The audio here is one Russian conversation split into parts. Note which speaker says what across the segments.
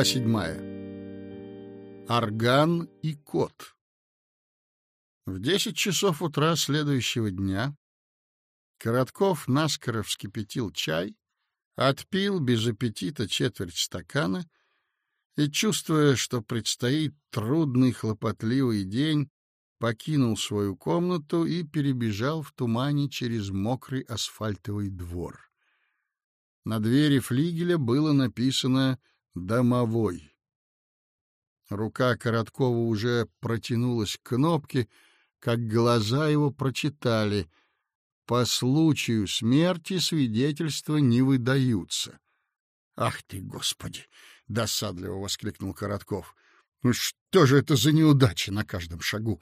Speaker 1: Глава седьмая. Орган и кот. В десять часов утра следующего дня Коротков наскоро вскипятил чай, отпил без аппетита четверть стакана и, чувствуя, что предстоит трудный хлопотливый день, покинул свою комнату и перебежал в тумане через мокрый асфальтовый двор. На двери флигеля было написано «Домовой». Рука Короткова уже протянулась к кнопке, как глаза его прочитали «По случаю смерти свидетельства не выдаются». «Ах ты, Господи!» — досадливо воскликнул Коротков. «Ну что же это за неудача на каждом шагу?»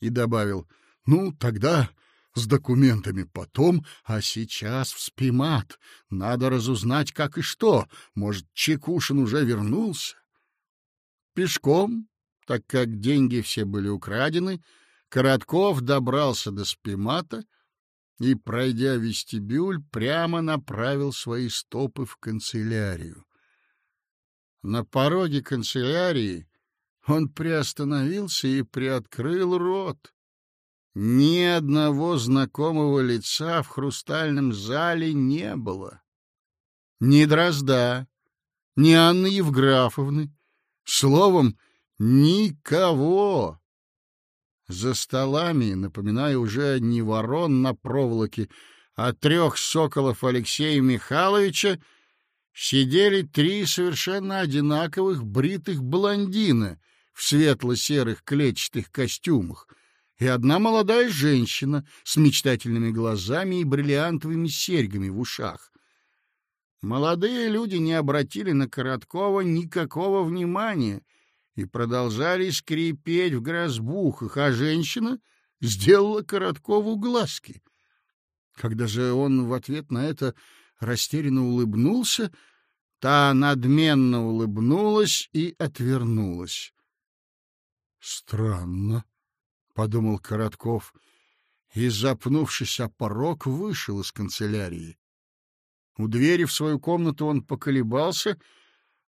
Speaker 1: И добавил «Ну, тогда с документами потом, а сейчас в спимат. Надо разузнать, как и что. Может, Чекушин уже вернулся? Пешком, так как деньги все были украдены, Коротков добрался до спимата и, пройдя вестибюль, прямо направил свои стопы в канцелярию. На пороге канцелярии он приостановился и приоткрыл рот. Ни одного знакомого лица в хрустальном зале не было. Ни Дрозда, ни Анны Евграфовны. Словом, никого. За столами, напоминая уже не ворон на проволоке, а трех соколов Алексея Михайловича, сидели три совершенно одинаковых бритых блондина в светло-серых клетчатых костюмах — и одна молодая женщина с мечтательными глазами и бриллиантовыми серьгами в ушах. Молодые люди не обратили на Короткова никакого внимания и продолжали скрипеть в грозбухах, а женщина сделала Короткову глазки. Когда же он в ответ на это растерянно улыбнулся, та надменно улыбнулась и отвернулась. Странно, — подумал Коротков, и, запнувшись о порог, вышел из канцелярии. У двери в свою комнату он поколебался,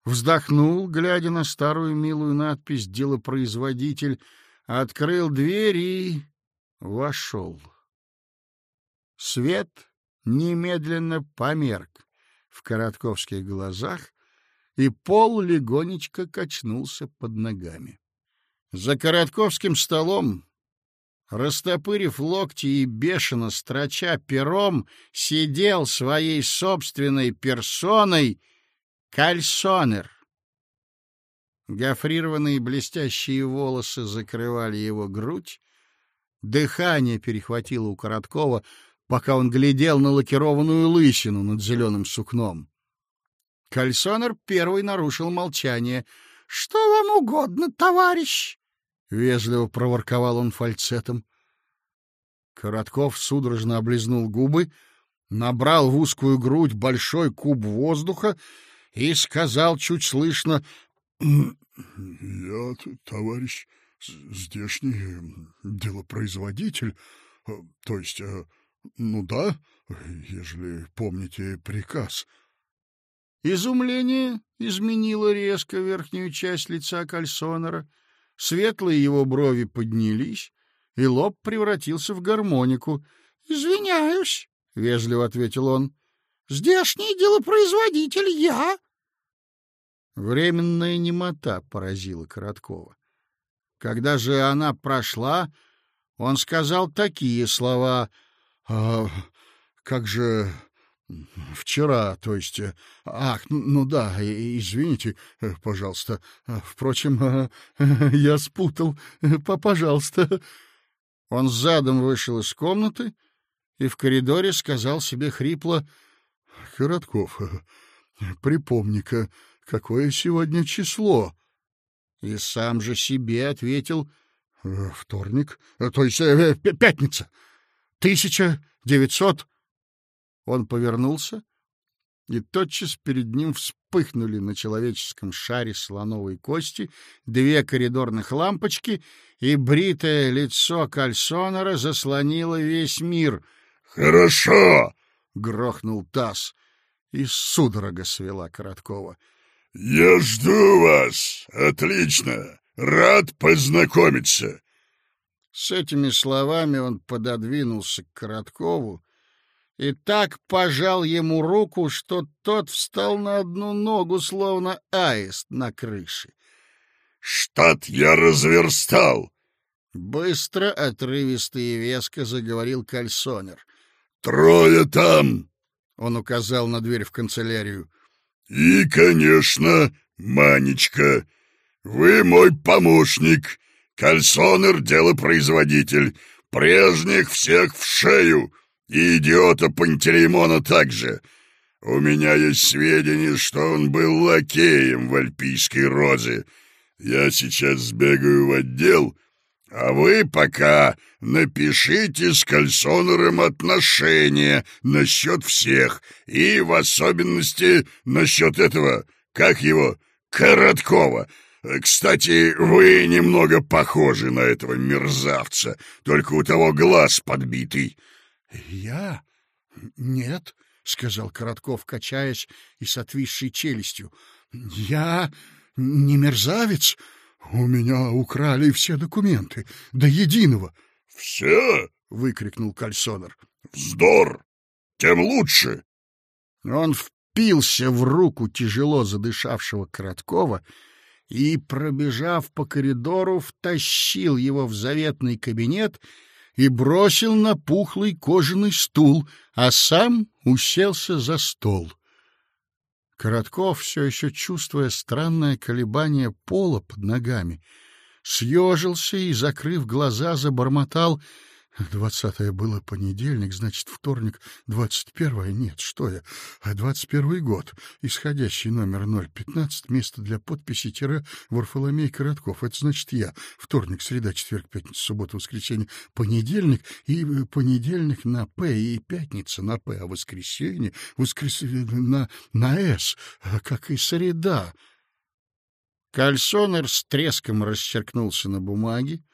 Speaker 1: вздохнул, глядя на старую милую надпись «Делопроизводитель», открыл дверь и вошел. Свет немедленно померк в коротковских глазах, и пол легонечко качнулся под ногами. За коротковским столом растопырив локти и бешено строча пером, сидел своей собственной персоной кальсонер. Гофрированные блестящие волосы закрывали его грудь, дыхание перехватило у Короткова, пока он глядел на лакированную лысину над зеленым сукном. Кальсонер первый нарушил молчание. — Что вам угодно, товарищ? — вежливо проворковал он фальцетом. Коротков судорожно облизнул губы, набрал в узкую грудь большой куб воздуха и сказал чуть слышно «Я, товарищ, здешний делопроизводитель, э, то есть, э, ну да, ежели помните приказ». Изумление изменило резко верхнюю часть лица Кальсонера — Светлые его брови поднялись, и лоб превратился в гармонику. — Извиняюсь, — вежливо ответил он. — Здешний делопроизводитель я. Временная немота поразила Короткова. Когда же она прошла, он сказал такие слова. «А, как же Вчера, то есть... Э, ах, ну, да, извините, э, пожалуйста. Э, впрочем, я спутал. Пожалуйста. Он задом вышел из комнаты и в коридоре сказал себе хрипло. — Коротков, припомни-ка, какое сегодня число? И сам же себе ответил. — Вторник, то есть пятница. Тысяча девятьсот он повернулся, и тотчас перед ним вспыхнули на человеческом шаре слоновой кости две коридорных лампочки, и бритое лицо Кальсонера заслонило весь мир. «Хорошо!» — грохнул таз, и судорога свела Короткова.
Speaker 2: «Я жду вас! Отлично! Рад познакомиться!»
Speaker 1: С этими словами он пододвинулся к Короткову и так пожал ему руку, что тот встал на одну ногу, словно аист на крыше.
Speaker 2: «Штат я разверстал!»
Speaker 1: Быстро, отрывисто и веско заговорил кальсонер.
Speaker 2: «Трое там!»
Speaker 1: — он указал на дверь в канцелярию.
Speaker 2: «И, конечно, Манечка, вы мой помощник, кальсонер-делопроизводитель, прежних всех в шею, и идиота Пантелеймона также. У меня есть сведения, что он был лакеем в Альпийской розе. Я сейчас сбегаю в отдел, а вы пока напишите с кальсонером отношения насчет всех, и в особенности насчет этого, как его, Короткова. Кстати, вы немного похожи на этого мерзавца, только у того глаз подбитый.
Speaker 1: — Я? Нет, — сказал Коротков, качаясь и с отвисшей челюстью. — Я не мерзавец. У меня украли все документы, до единого.
Speaker 2: — Все?
Speaker 1: — выкрикнул Кальсонер.
Speaker 2: — Вздор! Тем лучше!
Speaker 1: Он впился в руку тяжело задышавшего Короткова и, пробежав по коридору, втащил его в заветный кабинет и бросил на пухлый кожаный стул, а сам уселся за стол. Коротков, все еще чувствуя странное колебание пола под ногами, съежился и, закрыв глаза, забормотал — Двадцатое было понедельник, значит, вторник, двадцать первое. Нет, что я, а двадцать первый год. Исходящий номер 015, место для подписи тире Варфоломей Коротков. Это значит я. Вторник, среда, четверг, пятница, суббота, воскресенье, понедельник и э, понедельник на П и пятница на П, а воскресенье, воскресенье на, на С, а как и среда. Кальсонер с треском расчеркнулся на бумаге,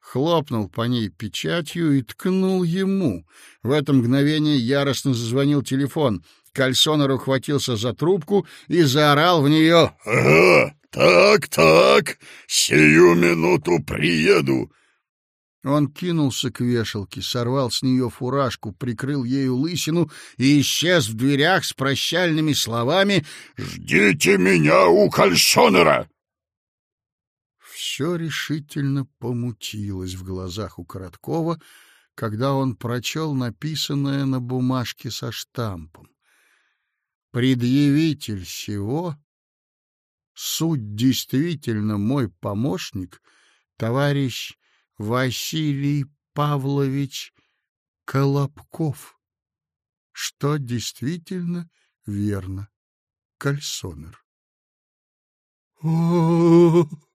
Speaker 1: хлопнул по ней печатью и ткнул ему. В это мгновение яростно зазвонил телефон. Кальсонер ухватился за трубку и заорал в нее.
Speaker 2: — Ага, так, так, сию минуту приеду.
Speaker 1: Он кинулся к вешалке, сорвал с нее фуражку, прикрыл ею лысину и исчез в дверях с прощальными словами
Speaker 2: «Ждите меня у кальсонера!»
Speaker 1: Все решительно помутилось в глазах у Короткова, когда он прочел написанное на бумажке со штампом. «Предъявитель всего, суть действительно мой помощник, товарищ Василий Павлович Колобков, что действительно верно, Кальсонер». «О-о-о!»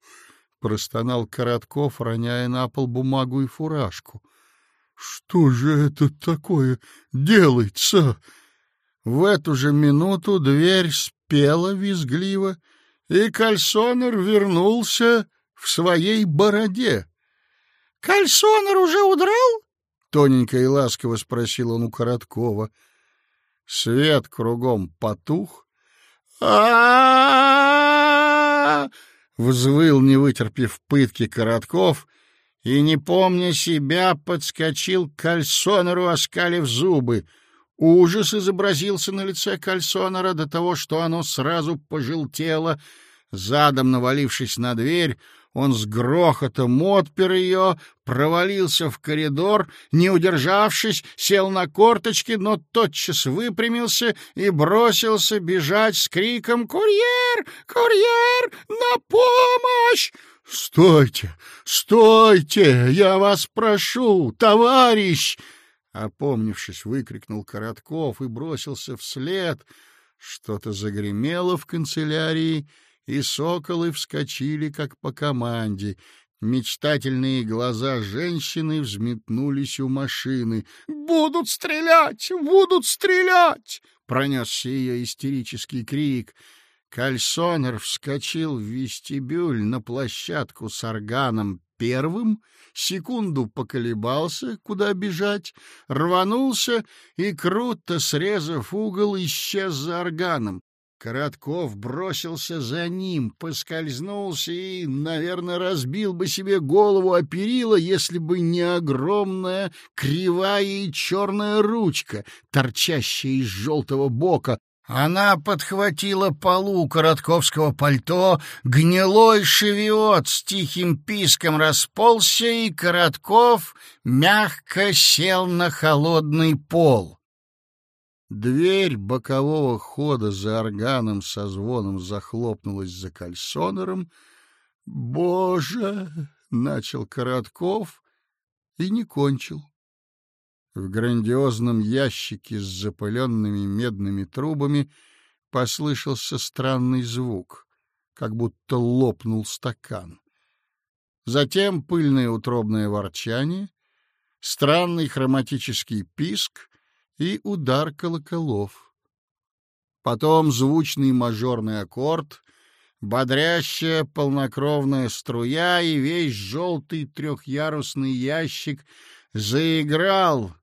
Speaker 1: Простонал Коротков, роняя на пол бумагу и фуражку. Что же это такое делается? В эту же минуту дверь спела визгливо, и Кальсонер вернулся в своей бороде. — Кальсонер уже удрал? — тоненько и ласково спросил он у Короткова. Свет кругом потух. а взвыл, не вытерпев пытки Коротков, и, не помня себя, подскочил к кальсонеру, оскалив зубы. Ужас изобразился на лице кальсонера до того, что оно сразу пожелтело. Задом навалившись на дверь, он с грохотом отпер ее, провалился в коридор, не удержавшись, сел на корточки, но тотчас выпрямился и бросился бежать с криком «Курьер! Курьер! На помощь!» «Стойте! Стойте! Я вас прошу, товарищ!» Опомнившись, выкрикнул Коротков и бросился вслед. Что-то загремело в канцелярии — и соколы вскочили, как по команде. Мечтательные глаза женщины взметнулись у машины. «Будут стрелять! Будут стрелять!» — пронесся ее истерический крик. Кальсонер вскочил в вестибюль на площадку с органом первым, секунду поколебался, куда бежать, рванулся и, круто срезав угол, исчез за органом. Коротков бросился за ним, поскользнулся и, наверное, разбил бы себе голову о перила, если бы не огромная кривая и черная ручка, торчащая из желтого бока, она подхватила полу коротковского пальто, гнилой шевиот с тихим писком расползся, и Коротков мягко сел на холодный пол. Дверь бокового хода за органом со звоном захлопнулась за кальсонером. «Боже!» — начал Коротков и не кончил. В грандиозном ящике с запыленными медными трубами послышался странный звук, как будто лопнул стакан. Затем пыльное утробное ворчание, странный хроматический писк и удар колоколов. Потом звучный мажорный аккорд, бодрящая полнокровная струя и весь желтый трехъярусный ящик заиграл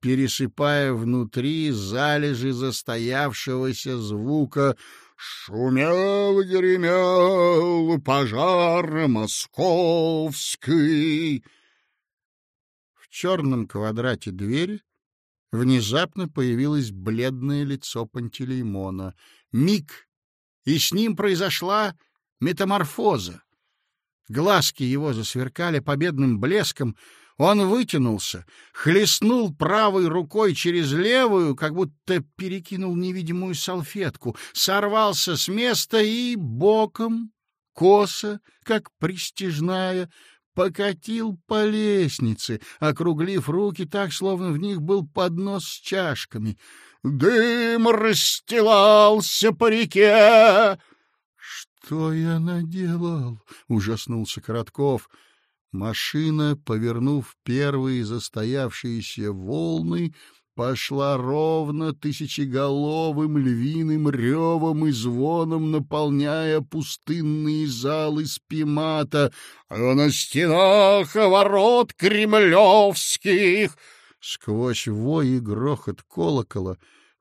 Speaker 1: пересыпая внутри залежи застоявшегося звука «Шумел, гремел пожар московский». В черном квадрате двери внезапно появилось бледное лицо Пантелеймона. Миг, и с ним произошла метаморфоза. Глазки его засверкали победным блеском, он вытянулся, хлестнул правой рукой через левую, как будто перекинул невидимую салфетку, сорвался с места и боком, косо, как пристижная, покатил по лестнице, округлив руки так, словно в них был поднос с чашками. Дым расстилался по реке. «Что я наделал?» — ужаснулся Коротков. Машина, повернув первые застоявшиеся волны, пошла ровно тысячеголовым львиным ревом и звоном, наполняя пустынные залы спимата. А на стенах ворот кремлевских сквозь вой и грохот колокола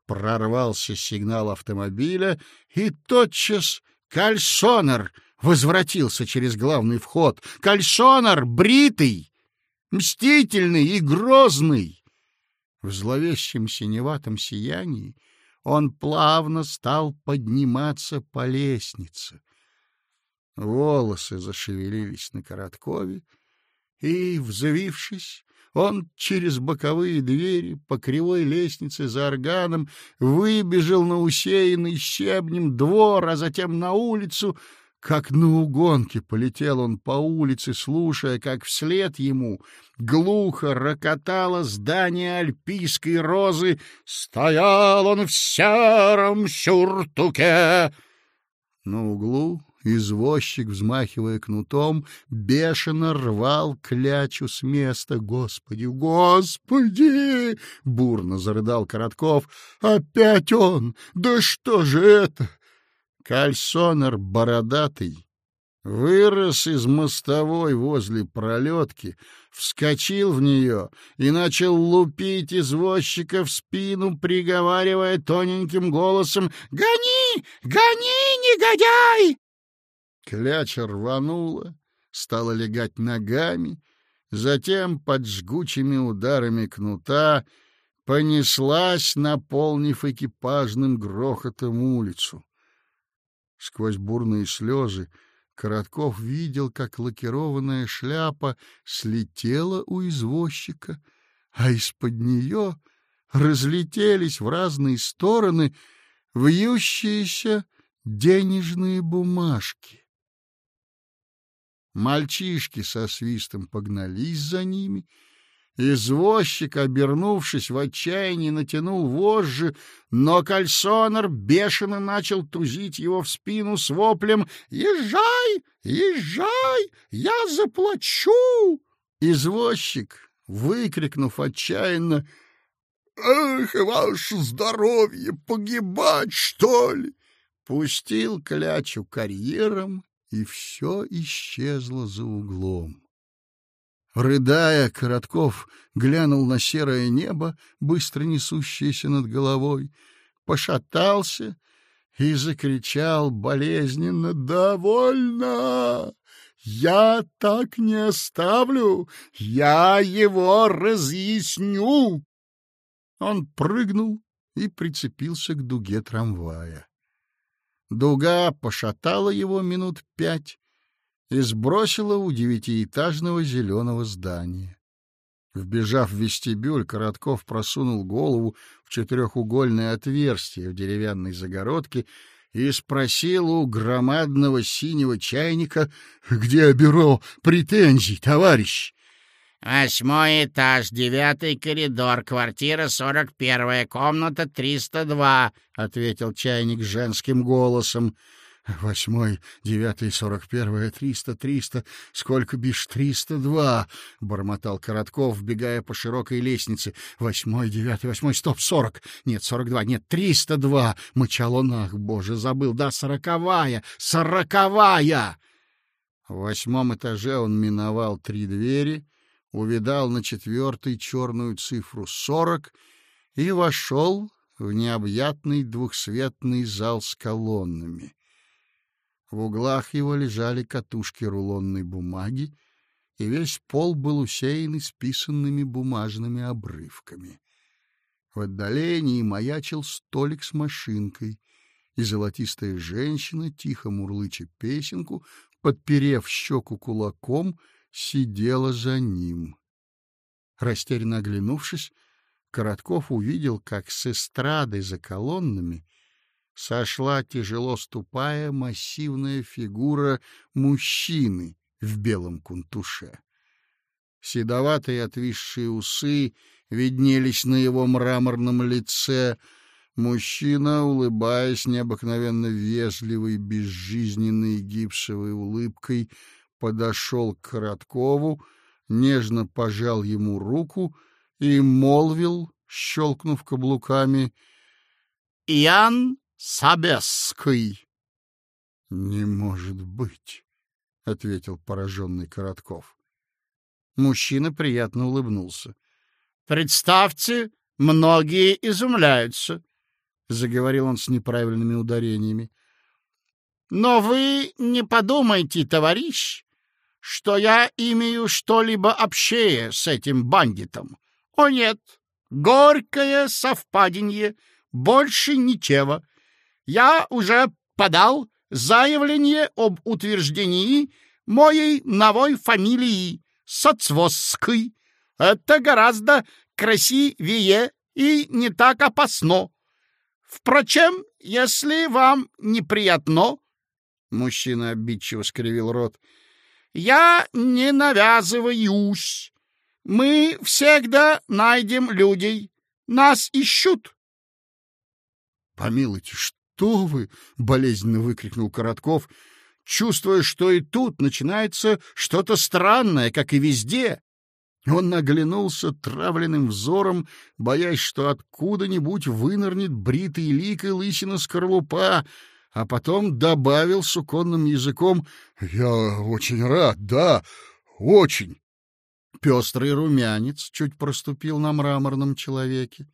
Speaker 1: прорвался сигнал автомобиля, и тотчас кальсонер — возвратился через главный вход. Кальшонар бритый, мстительный и грозный. В зловещем синеватом сиянии он плавно стал подниматься по лестнице. Волосы зашевелились на короткове, и, взвившись, он через боковые двери по кривой лестнице за органом выбежал на усеянный щебнем двор, а затем на улицу, как на угонке полетел он по улице, слушая, как вслед ему глухо рокотало здание альпийской розы. Стоял он в сером сюртуке. На углу извозчик, взмахивая кнутом, бешено рвал клячу с места. «Господи, Господи!» — бурно зарыдал Коротков. «Опять он! Да что же это? Кальсонер бородатый вырос из мостовой возле пролетки, вскочил в нее и начал лупить извозчика в спину, приговаривая тоненьким голосом «Гони! Гони, негодяй!» Кляча рванула, стала легать ногами, затем под жгучими ударами кнута понеслась, наполнив экипажным грохотом улицу. Сквозь бурные слезы Коротков видел, как лакированная шляпа слетела у извозчика, а из-под нее разлетелись в разные стороны вьющиеся денежные бумажки. Мальчишки со свистом погнались за ними — Извозчик, обернувшись в отчаянии, натянул вожжи, но кальсонер бешено начал тузить его в спину с воплем «Езжай! Езжай! Я заплачу!» Извозчик, выкрикнув отчаянно «Эх, ваше здоровье, погибать, что ли?» пустил клячу карьером, и все исчезло за углом. Рыдая, Коротков глянул на серое небо, быстро несущееся над головой, пошатался и закричал болезненно «Довольно! Я так не оставлю! Я его разъясню!» Он прыгнул и прицепился к дуге трамвая. Дуга пошатала его минут пять и сбросила у девятиэтажного зеленого здания. Вбежав в вестибюль, Коротков просунул голову в четырехугольное отверстие в деревянной загородке и спросил у громадного синего чайника, где бюро претензий, товарищ.
Speaker 3: «Восьмой этаж, девятый коридор, квартира сорок первая, комната триста два», — ответил чайник женским голосом.
Speaker 1: Восьмой, девятый, сорок первое, триста, триста, сколько бишь, триста два, — бормотал Коротков, вбегая по широкой лестнице. Восьмой, девятый, восьмой, стоп, сорок, нет, сорок два, нет, триста два, — мычал он, ах, боже, забыл, да, сороковая, сороковая! В восьмом этаже он миновал три двери, увидал на четвертой черную цифру сорок и вошел в необъятный двухсветный зал с колоннами. В углах его лежали катушки рулонной бумаги, и весь пол был усеян исписанными бумажными обрывками. В отдалении маячил столик с машинкой, и золотистая женщина, тихо мурлыча песенку, подперев щеку кулаком, сидела за ним. Растерянно оглянувшись, Коротков увидел, как с эстрады за колоннами сошла, тяжело ступая, массивная фигура мужчины в белом кунтуше. Седоватые отвисшие усы виднелись на его мраморном лице. Мужчина, улыбаясь необыкновенно вежливой, безжизненной гипсовой улыбкой, подошел к Короткову, нежно пожал ему руку и молвил, щелкнув каблуками, «Ян Собесский. — Не может быть, — ответил пораженный Коротков. Мужчина приятно улыбнулся. — Представьте, многие изумляются, — заговорил он с неправильными ударениями. — Но вы не подумайте, товарищ, что я имею что-либо общее с этим бандитом. О нет, горькое совпадение, больше ничего. — я уже подал заявление об утверждении моей новой фамилии Соцвосской. Это гораздо красивее и не так опасно. Впрочем, если вам неприятно, мужчина обидчиво скривил рот, я не навязываюсь. Мы всегда найдем людей. Нас ищут. Помилуйте, что вы!» — болезненно выкрикнул Коротков, чувствуя, что и тут начинается что-то странное, как и везде. Он наглянулся травленным взором, боясь, что откуда-нибудь вынырнет бритый лик и лысина скорлупа, а потом добавил суконным языком «Я очень рад, да, очень». Пестрый румянец чуть проступил на мраморном человеке.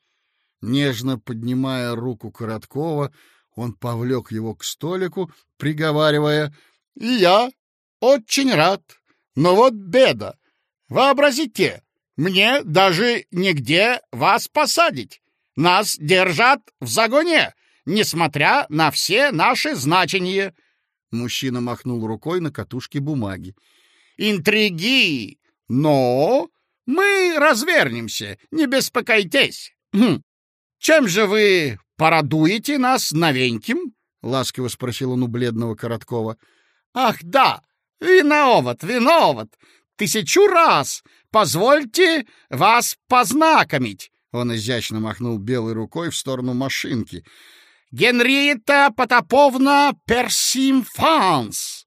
Speaker 1: Нежно поднимая руку Короткова, он повлек его к столику, приговаривая, «И я очень рад, но вот беда. Вообразите, мне даже нигде вас посадить. Нас держат в загоне, несмотря на все наши значения». Мужчина махнул рукой на катушке бумаги. «Интриги! Но мы развернемся, не беспокойтесь. Хм. Чем же вы порадуете нас новеньким? — ласково спросил он у бледного Короткова. — Ах, да, виноват, виноват! Тысячу раз! Позвольте вас познакомить! Он изящно махнул белой рукой в сторону машинки. «Генриетта Потаповна Персимфанс!»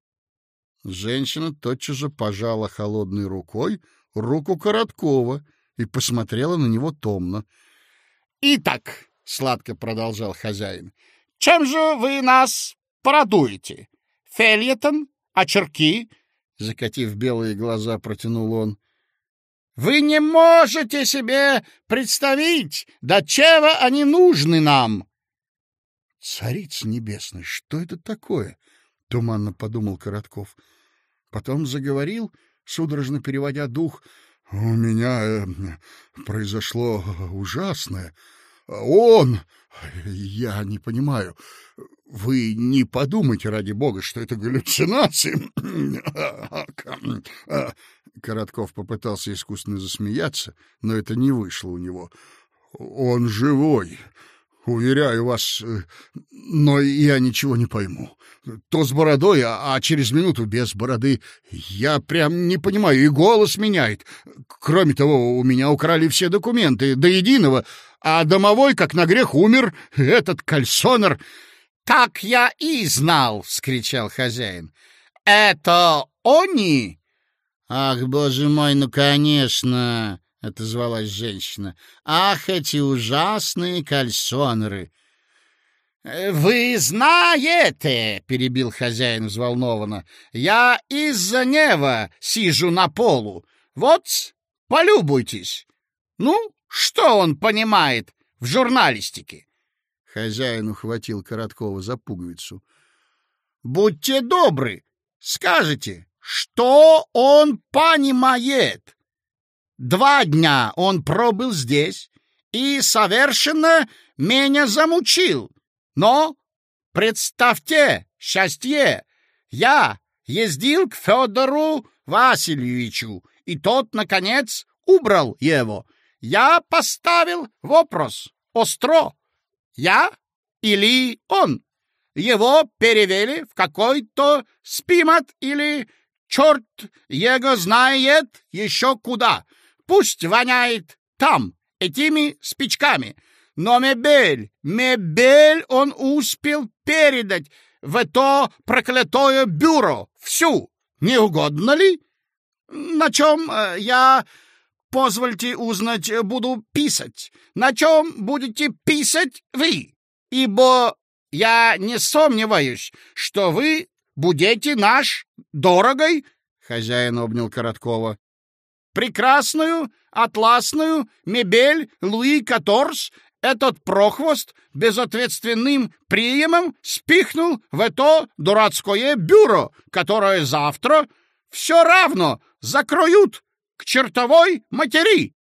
Speaker 1: Женщина тотчас же пожала холодной рукой руку Короткова и посмотрела на него томно. «Итак, — сладко продолжал хозяин. — Чем же вы нас порадуете? Фельетон? Очерки? — закатив белые глаза, протянул он. — Вы не можете себе представить, до чего они нужны нам! Царица небесная, что это такое? — туманно подумал Коротков. Потом заговорил, судорожно переводя дух. — У меня э, произошло ужасное. Он... Я не понимаю. Вы не подумайте, ради бога, что это галлюцинации. Коротков попытался искусственно засмеяться, но это не вышло у него. Он живой. Уверяю вас, но я ничего не пойму. То с бородой, а, а через минуту без бороды. Я прям не понимаю, и голос меняет. Кроме того, у меня украли все документы, до единого, а домовой, как на грех, умер, этот кальсонер.
Speaker 3: — Так я и знал! — вскричал хозяин. — Это они? — Ах, боже мой, ну, конечно! — отозвалась женщина. «Ах, эти ужасные кальсонеры!» «Вы знаете, — перебил хозяин взволнованно, — я из-за нева сижу на полу. Вот, полюбуйтесь. Ну, что он понимает в журналистике?»
Speaker 1: Хозяин ухватил Короткова за пуговицу.
Speaker 3: «Будьте добры, скажите, что он понимает?» Два дня он пробыл здесь и совершенно меня замучил. Но, представьте, счастье, я ездил к Федору Васильевичу, и тот, наконец, убрал его. Я поставил вопрос остро. Я или он? Его перевели в какой-то спимат или черт его знает еще куда. Пусть воняет там, этими спичками. Но мебель, мебель он успел передать в это проклятое бюро. Всю. Не угодно ли? На чем э, я, позвольте узнать, буду писать? На чем будете писать вы? Ибо я не сомневаюсь, что вы будете наш дорогой, — хозяин обнял Короткова, прекрасную атласную мебель Луи Каторс этот прохвост безответственным приемом спихнул в это дурацкое бюро, которое завтра все равно закроют к чертовой матери.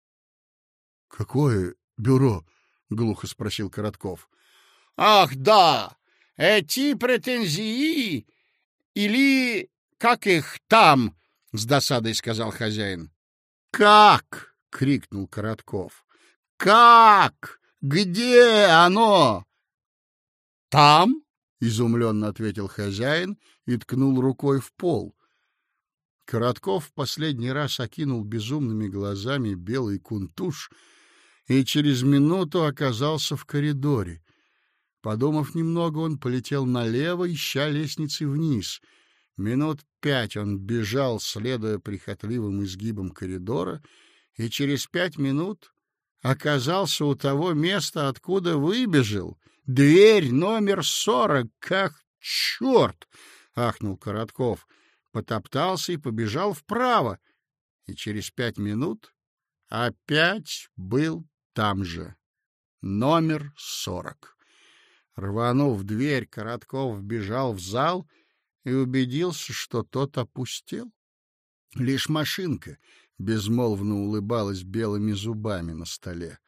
Speaker 1: — Какое бюро? — глухо спросил Коротков.
Speaker 3: — Ах, да, эти претензии или как их там, — с досадой сказал хозяин.
Speaker 1: «Как?» — крикнул Коротков. «Как? Где оно?»
Speaker 3: «Там?»
Speaker 1: — изумленно ответил хозяин и ткнул рукой в пол. Коротков в последний раз окинул безумными глазами белый кунтуш и через минуту оказался в коридоре. Подумав немного, он полетел налево, ища лестницы вниз — Минут пять он бежал, следуя прихотливым изгибам коридора, и через пять минут оказался у того места, откуда выбежал. Дверь номер сорок, как черт! — ахнул Коротков. Потоптался и побежал вправо, и через пять минут опять был там же. Номер сорок. Рванув дверь, Коротков бежал в зал — и убедился, что тот опустел. Лишь машинка безмолвно улыбалась белыми зубами на столе.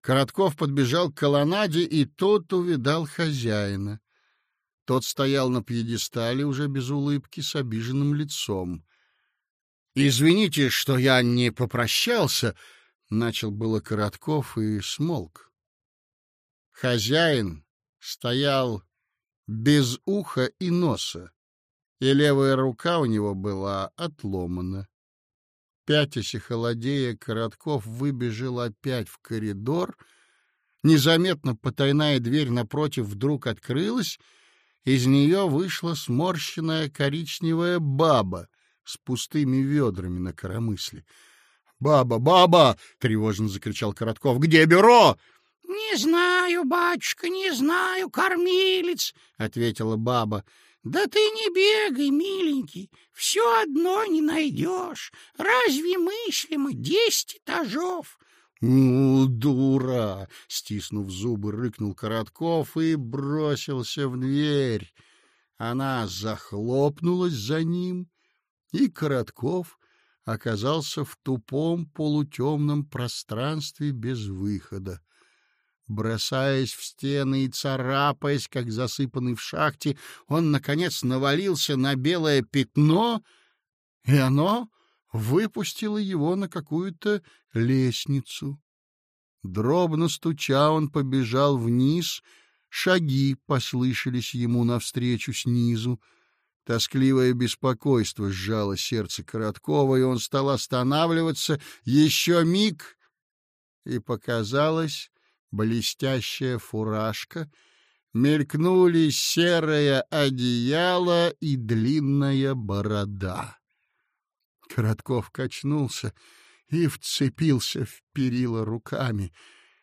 Speaker 1: Коротков подбежал к колоннаде и тот увидал хозяина. Тот стоял на пьедестале уже без улыбки, с обиженным лицом. — Извините, что я не попрощался, — начал было Коротков и смолк. Хозяин стоял без уха и носа, и левая рука у него была отломана. Пятясь и холодея, Коротков выбежал опять в коридор. Незаметно потайная дверь напротив вдруг открылась, из нее вышла сморщенная коричневая баба с пустыми ведрами на коромысле. «Баба, баба!» — тревожно закричал Коротков. «Где бюро?»
Speaker 4: — Не знаю, батюшка, не знаю, кормилец, — ответила баба. — Да ты не бегай, миленький, все одно не найдешь. Разве мыслимо десять этажов?
Speaker 1: «У, дура!» — стиснув зубы, рыкнул Коротков и бросился в дверь. Она захлопнулась за ним, и Коротков оказался в тупом полутемном пространстве без выхода. Бросаясь в стены и царапаясь, как засыпанный в шахте, он, наконец, навалился на белое пятно, и оно выпустило его на какую-то лестницу. Дробно стуча, он побежал вниз, шаги послышались ему навстречу снизу. Тоскливое беспокойство сжало сердце Короткова, и он стал останавливаться еще миг, и показалось блестящая фуражка, мелькнули серое одеяло и длинная борода. Коротков качнулся и вцепился в перила руками.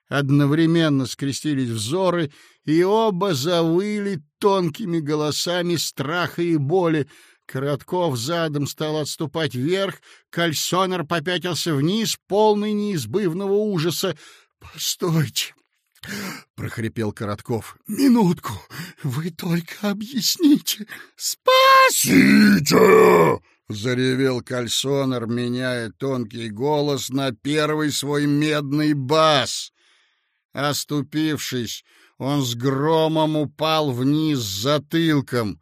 Speaker 1: Одновременно скрестились взоры, и оба завыли тонкими голосами страха и боли. Коротков задом стал отступать вверх, кальсонер попятился вниз, полный неизбывного ужаса. — Постойте, — прохрипел Коротков. — Минутку, вы только объясните.
Speaker 2: — Спасите!
Speaker 1: — заревел Кальсонер, меняя тонкий голос на первый свой медный бас. Оступившись, он с громом упал вниз затылком.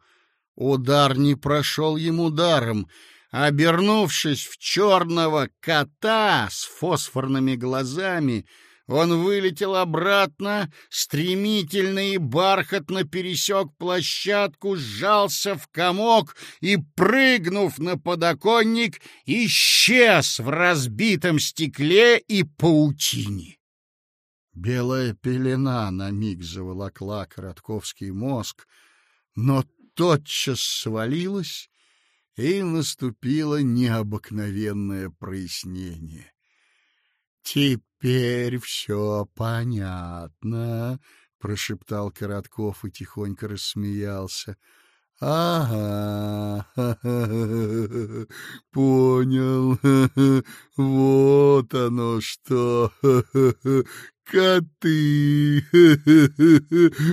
Speaker 1: Удар не прошел ему даром. Обернувшись в черного кота с фосфорными глазами, он вылетел обратно, стремительно и бархатно пересек площадку, сжался в комок и, прыгнув на подоконник, исчез в разбитом стекле и паутине. Белая пелена на миг заволокла Коротковский мозг, но тотчас свалилась, и наступило необыкновенное прояснение. «Теперь все понятно», — прошептал Коротков и тихонько рассмеялся. «Ага, понял, вот оно что, коты,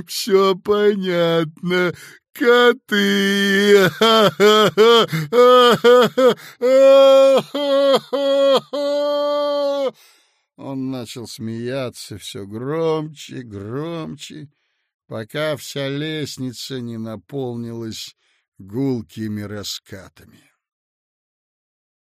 Speaker 1: все понятно, коты!» Он начал смеяться все громче, громче, пока вся лестница не наполнилась гулкими раскатами.